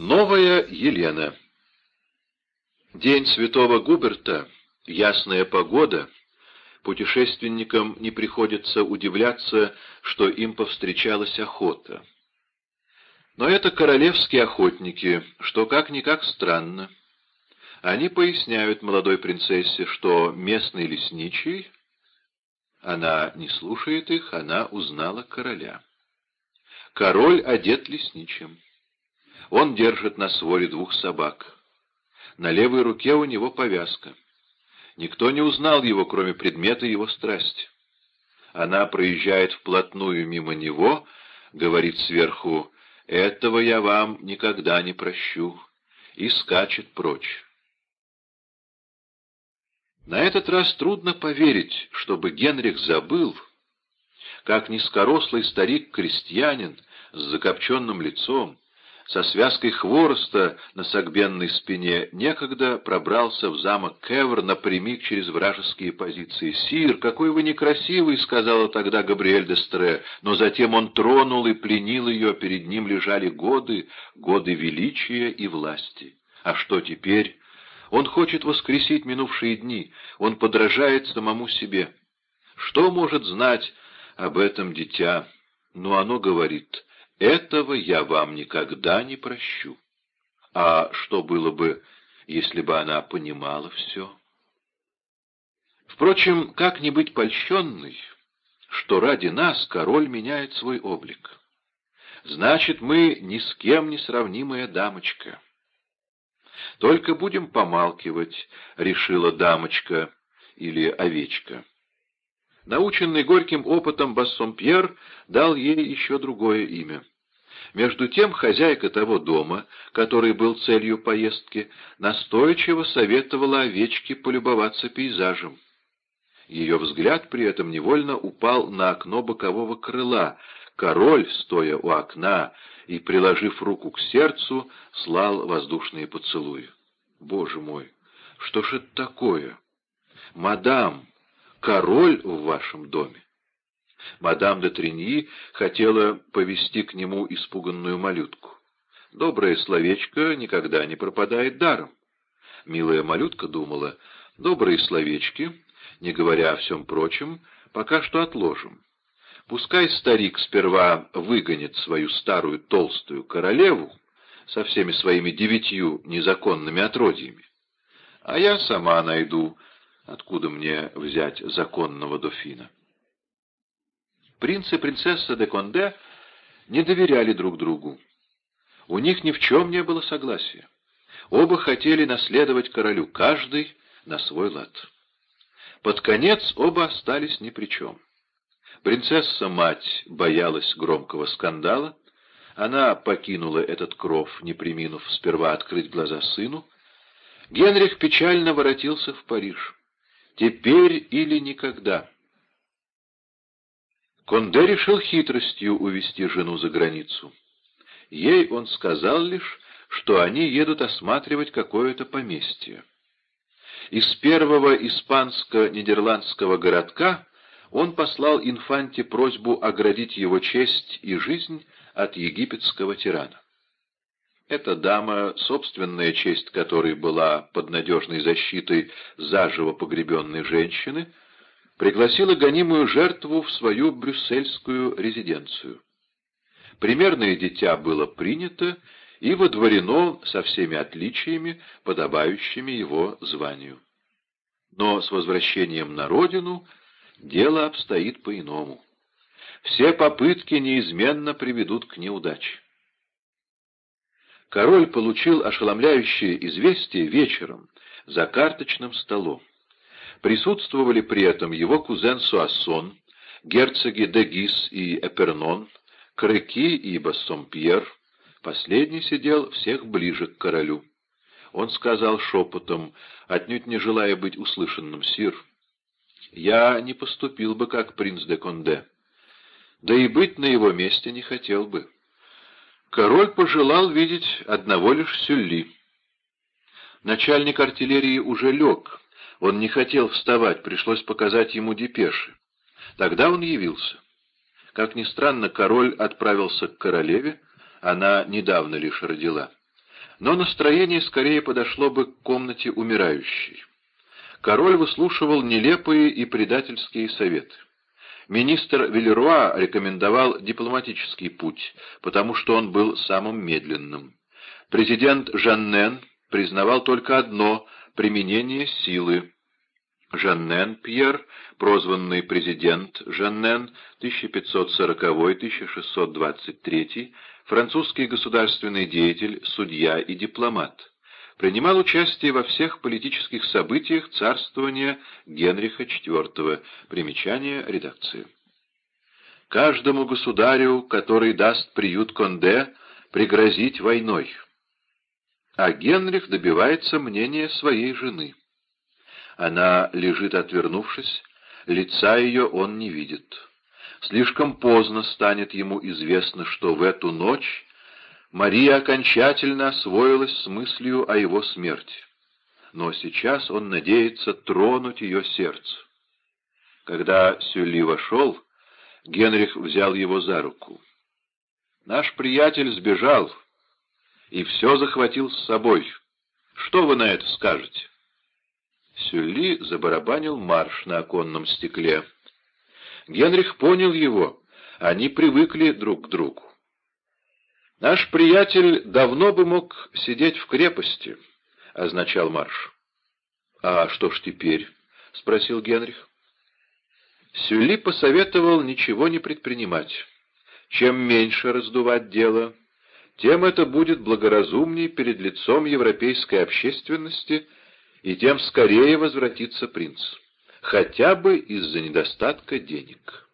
Новая Елена День святого Губерта, ясная погода. Путешественникам не приходится удивляться, что им повстречалась охота. Но это королевские охотники, что как-никак странно. Они поясняют молодой принцессе, что местный лесничий... Она не слушает их, она узнала короля. Король одет лесничим. Он держит на своре двух собак. На левой руке у него повязка. Никто не узнал его, кроме предмета его страсти. Она проезжает вплотную мимо него, говорит сверху «Этого я вам никогда не прощу» и скачет прочь. На этот раз трудно поверить, чтобы Генрих забыл, как низкорослый старик-крестьянин с закопченным лицом, со связкой хвороста на согбенной спине, некогда пробрался в замок Кевр напрямик через вражеские позиции. «Сир, какой вы некрасивый!» — сказала тогда Габриэль де Стре, но затем он тронул и пленил ее, перед ним лежали годы, годы величия и власти. А что теперь? Он хочет воскресить минувшие дни, он подражает самому себе. Что может знать об этом дитя? Но оно говорит — этого я вам никогда не прощу. А что было бы, если бы она понимала все? Впрочем, как не быть польщенной, что ради нас король меняет свой облик? Значит, мы ни с кем не сравнимая дамочка. Только будем помалкивать, решила дамочка или овечка. Наученный горьким опытом Бассомпьер дал ей еще другое имя. Между тем хозяйка того дома, который был целью поездки, настойчиво советовала овечке полюбоваться пейзажем. Ее взгляд при этом невольно упал на окно бокового крыла. Король, стоя у окна и приложив руку к сердцу, слал воздушные поцелуи. «Боже мой, что ж это такое? Мадам, король в вашем доме. Мадам де Триньи хотела повести к нему испуганную малютку. Доброе словечко никогда не пропадает даром. Милая малютка думала, добрые словечки, не говоря о всем прочем, пока что отложим. Пускай старик сперва выгонит свою старую толстую королеву со всеми своими девятью незаконными отродьями, а я сама найду Откуда мне взять законного дофина? Принц и принцесса де Конде не доверяли друг другу. У них ни в чем не было согласия. Оба хотели наследовать королю, каждый на свой лад. Под конец оба остались ни при чем. Принцесса-мать боялась громкого скандала, она покинула этот кров, не приминув сперва открыть глаза сыну. Генрих печально воротился в Париж. Теперь или никогда. Конде решил хитростью увести жену за границу. Ей он сказал лишь, что они едут осматривать какое-то поместье. Из первого испанско-нидерландского городка он послал инфанте просьбу оградить его честь и жизнь от египетского тирана. Эта дама, собственная честь которой была под надежной защитой заживо погребенной женщины, пригласила гонимую жертву в свою брюссельскую резиденцию. Примерное дитя было принято и водворено со всеми отличиями, подобающими его званию. Но с возвращением на родину дело обстоит по-иному. Все попытки неизменно приведут к неудаче король получил ошеломляющее известие вечером за карточным столом. Присутствовали при этом его кузен Суассон, герцоги де Гис и Эпернон, Крыки и Бассомпьер. Последний сидел всех ближе к королю. Он сказал шепотом, отнюдь не желая быть услышанным, сир, «Я не поступил бы, как принц де Конде, да и быть на его месте не хотел бы». Король пожелал видеть одного лишь Сюлли. Начальник артиллерии уже лег. Он не хотел вставать, пришлось показать ему депеши. Тогда он явился. Как ни странно, король отправился к королеве, она недавно лишь родила. Но настроение скорее подошло бы к комнате умирающей. Король выслушивал нелепые и предательские советы. Министр Велеруа рекомендовал дипломатический путь, потому что он был самым медленным. Президент Жаннен признавал только одно — применение силы. Жаннен Пьер, прозванный президент Жаннен 1540-1623, французский государственный деятель, судья и дипломат, принимал участие во всех политических событиях царствования Генриха IV. Примечание редакции. Каждому государю, который даст приют Конде, пригрозить войной. А Генрих добивается мнения своей жены. Она лежит отвернувшись, лица ее он не видит. Слишком поздно станет ему известно, что в эту ночь Мария окончательно освоилась с мыслью о его смерти. Но сейчас он надеется тронуть ее сердце. Когда Сюли вошел, Генрих взял его за руку. «Наш приятель сбежал и все захватил с собой. Что вы на это скажете?» Сюли забарабанил марш на оконном стекле. Генрих понял его, они привыкли друг к другу. «Наш приятель давно бы мог сидеть в крепости», — означал марш. «А что ж теперь?» — спросил Генрих. Сюли посоветовал ничего не предпринимать. Чем меньше раздувать дело, тем это будет благоразумней перед лицом европейской общественности, и тем скорее возвратится принц, хотя бы из-за недостатка денег.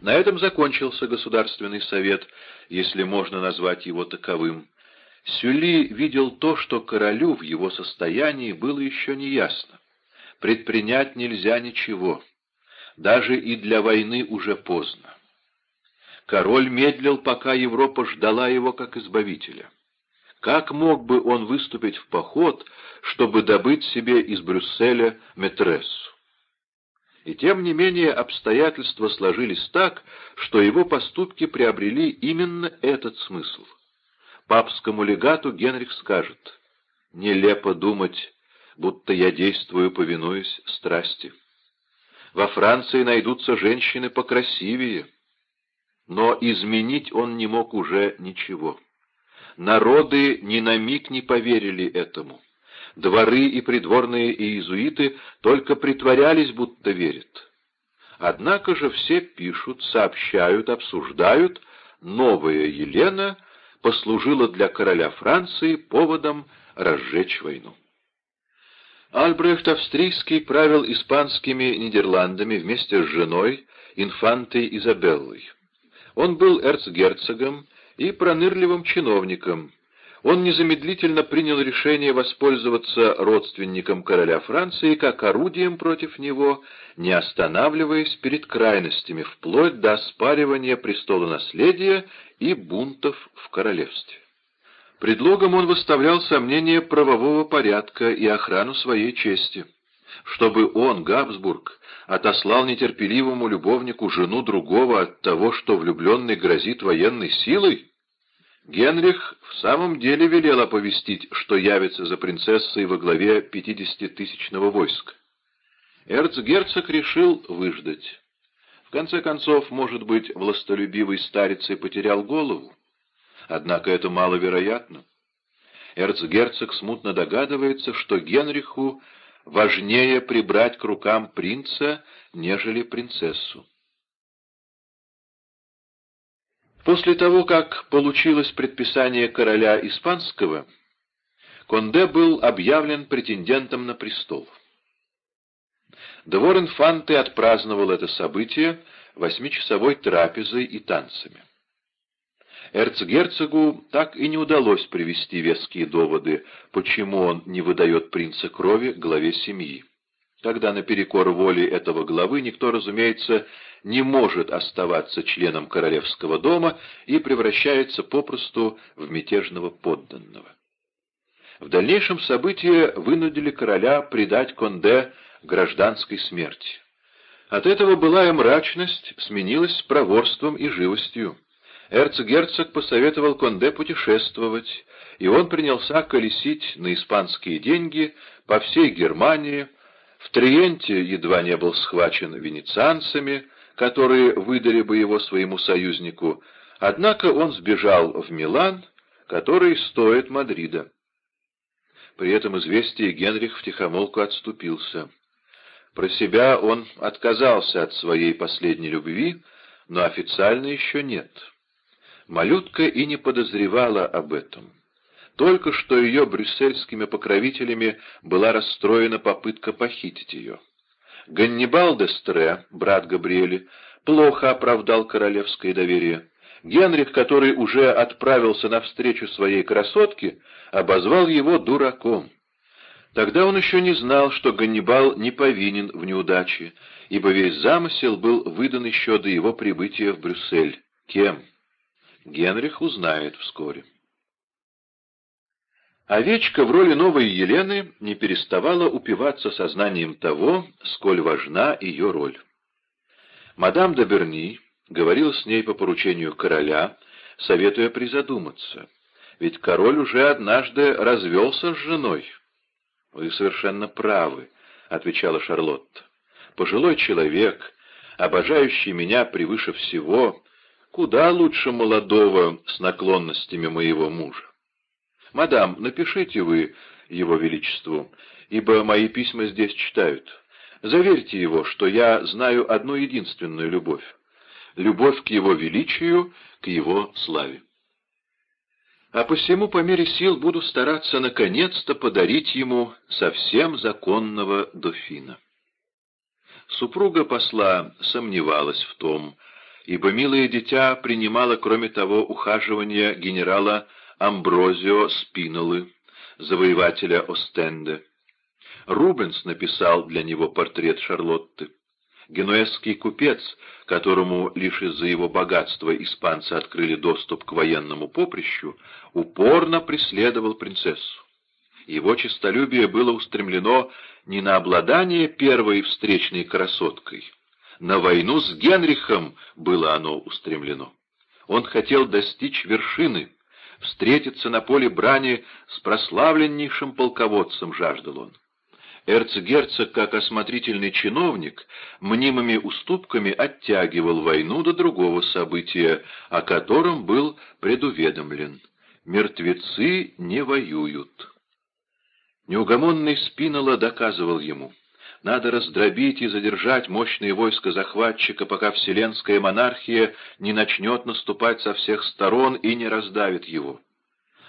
На этом закончился Государственный совет, если можно назвать его таковым. Сюли видел то, что королю в его состоянии было еще не ясно. Предпринять нельзя ничего. Даже и для войны уже поздно. Король медлил, пока Европа ждала его как избавителя. Как мог бы он выступить в поход, чтобы добыть себе из Брюсселя метрессу? И тем не менее обстоятельства сложились так, что его поступки приобрели именно этот смысл. Папскому легату Генрих скажет, «Нелепо думать, будто я действую, повинуясь страсти. Во Франции найдутся женщины покрасивее». Но изменить он не мог уже ничего. Народы ни на миг не поверили этому. Дворы и придворные иезуиты только притворялись, будто верят. Однако же все пишут, сообщают, обсуждают, новая Елена послужила для короля Франции поводом разжечь войну. Альбрехт Австрийский правил испанскими Нидерландами вместе с женой, инфантой Изабеллой. Он был эрцгерцогом и пронырливым чиновником, он незамедлительно принял решение воспользоваться родственником короля Франции как орудием против него, не останавливаясь перед крайностями, вплоть до оспаривания престола наследия и бунтов в королевстве. Предлогом он выставлял сомнение правового порядка и охрану своей чести. Чтобы он, Габсбург, отослал нетерпеливому любовнику жену другого от того, что влюбленный грозит военной силой? Генрих в самом деле велел оповестить, что явится за принцессой во главе пятидесятитысячного войска. Эрцгерцог решил выждать. В конце концов, может быть, властолюбивый старец и потерял голову. Однако это маловероятно. Эрцгерцог смутно догадывается, что Генриху важнее прибрать к рукам принца, нежели принцессу. После того, как получилось предписание короля испанского, Конде был объявлен претендентом на престол. Двор инфанты отпраздновал это событие восьмичасовой трапезой и танцами. Эрцгерцогу так и не удалось привести веские доводы, почему он не выдает принца крови главе семьи. Когда наперекор воли этого главы никто, разумеется, не может оставаться членом королевского дома и превращается попросту в мятежного подданного. В дальнейшем события вынудили короля предать Конде гражданской смерти. От этого былая мрачность сменилась проворством и живостью. Эрцгерцог посоветовал Конде путешествовать, и он принялся колесить на испанские деньги по всей Германии, в Триенте едва не был схвачен венецианцами, которые выдали бы его своему союзнику, однако он сбежал в Милан, который стоит Мадрида. При этом известие Генрих втихомолку отступился. Про себя он отказался от своей последней любви, но официально еще нет. Малютка и не подозревала об этом. Только что ее брюссельскими покровителями была расстроена попытка похитить ее. Ганнибал де Стре, брат Габриэли, плохо оправдал королевское доверие. Генрих, который уже отправился навстречу своей красотке, обозвал его дураком. Тогда он еще не знал, что Ганнибал не повинен в неудаче, ибо весь замысел был выдан еще до его прибытия в Брюссель. Кем? Генрих узнает вскоре. Овечка в роли новой Елены не переставала упиваться сознанием того, сколь важна ее роль. Мадам де Берни говорил с ней по поручению короля, советуя призадуматься, ведь король уже однажды развелся с женой. — Вы совершенно правы, — отвечала Шарлотта. — Пожилой человек, обожающий меня превыше всего, куда лучше молодого с наклонностями моего мужа. «Мадам, напишите вы его величеству, ибо мои письма здесь читают. Заверьте его, что я знаю одну единственную любовь. Любовь к его величию, к его славе. А посему по мере сил буду стараться наконец-то подарить ему совсем законного дофина». Супруга посла сомневалась в том, ибо милое дитя принимало, кроме того, ухаживание генерала Амброзио Спинолы, завоевателя Остенде. Рубенс написал для него портрет Шарлотты. Генуэзский купец, которому лишь из-за его богатства испанцы открыли доступ к военному поприщу, упорно преследовал принцессу. Его честолюбие было устремлено не на обладание первой встречной красоткой, на войну с Генрихом было оно устремлено. Он хотел достичь вершины, встретиться на поле брани с прославленнейшим полководцем, жаждал он. Эрцгерцог, как осмотрительный чиновник, мнимыми уступками оттягивал войну до другого события, о котором был предуведомлен. Мертвецы не воюют. Неугомонный Спинола доказывал ему — надо раздробить и задержать мощные войска захватчика, пока вселенская монархия не начнет наступать со всех сторон и не раздавит его.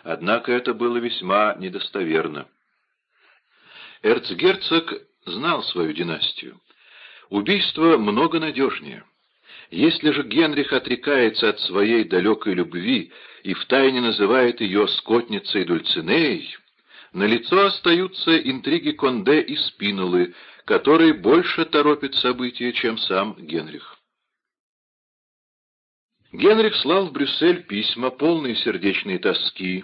Однако это было весьма недостоверно. Эрцгерцог знал свою династию. Убийство много надежнее. Если же Генрих отрекается от своей далекой любви и втайне называет ее скотницей Дульцинеей, на лицо остаются интриги Конде и Спинулы, который больше торопит события, чем сам Генрих. Генрих слал в Брюссель письма, полные сердечной тоски.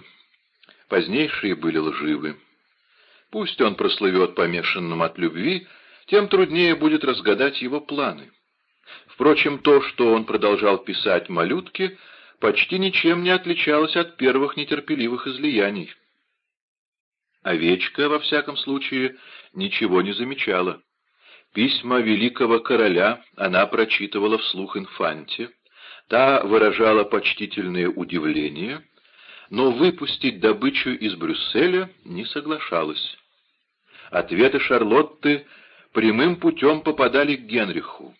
Позднейшие были лживы. Пусть он прослывет помешанным от любви, тем труднее будет разгадать его планы. Впрочем, то, что он продолжал писать малютке, почти ничем не отличалось от первых нетерпеливых излияний. Овечка, во всяком случае, ничего не замечала. Письма великого короля она прочитывала вслух инфанте, та выражала почтительное удивление, но выпустить добычу из Брюсселя не соглашалась. Ответы Шарлотты прямым путем попадали к Генриху.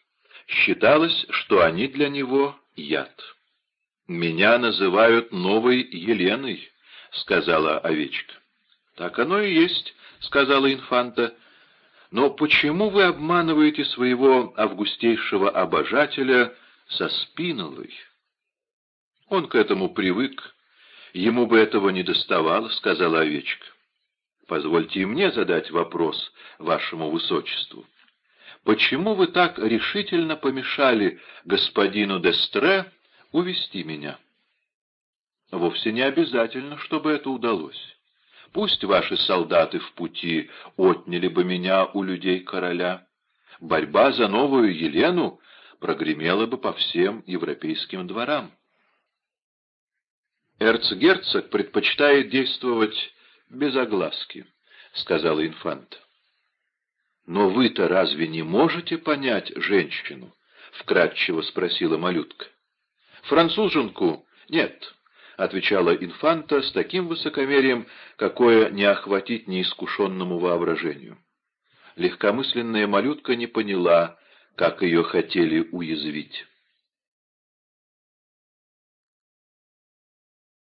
Считалось, что они для него яд. «Меня называют новой Еленой», — сказала овечка. «Так оно и есть», — сказала инфанта. «Но почему вы обманываете своего августейшего обожателя со Спинолой?» «Он к этому привык. Ему бы этого не доставало», — сказала овечка. «Позвольте и мне задать вопрос вашему высочеству. Почему вы так решительно помешали господину Дестре увести меня?» «Вовсе не обязательно, чтобы это удалось». Пусть ваши солдаты в пути отняли бы меня у людей короля. Борьба за новую Елену прогремела бы по всем европейским дворам. Эрцгерцог предпочитает действовать без огласки, — сказала инфанта. «Но вы-то разве не можете понять женщину?» — вкратчиво спросила малютка. «Француженку? Нет», — отвечала инфанта с таким высокомерием, какое не охватить неискушенному воображению. Легкомысленная малютка не поняла, как ее хотели уязвить.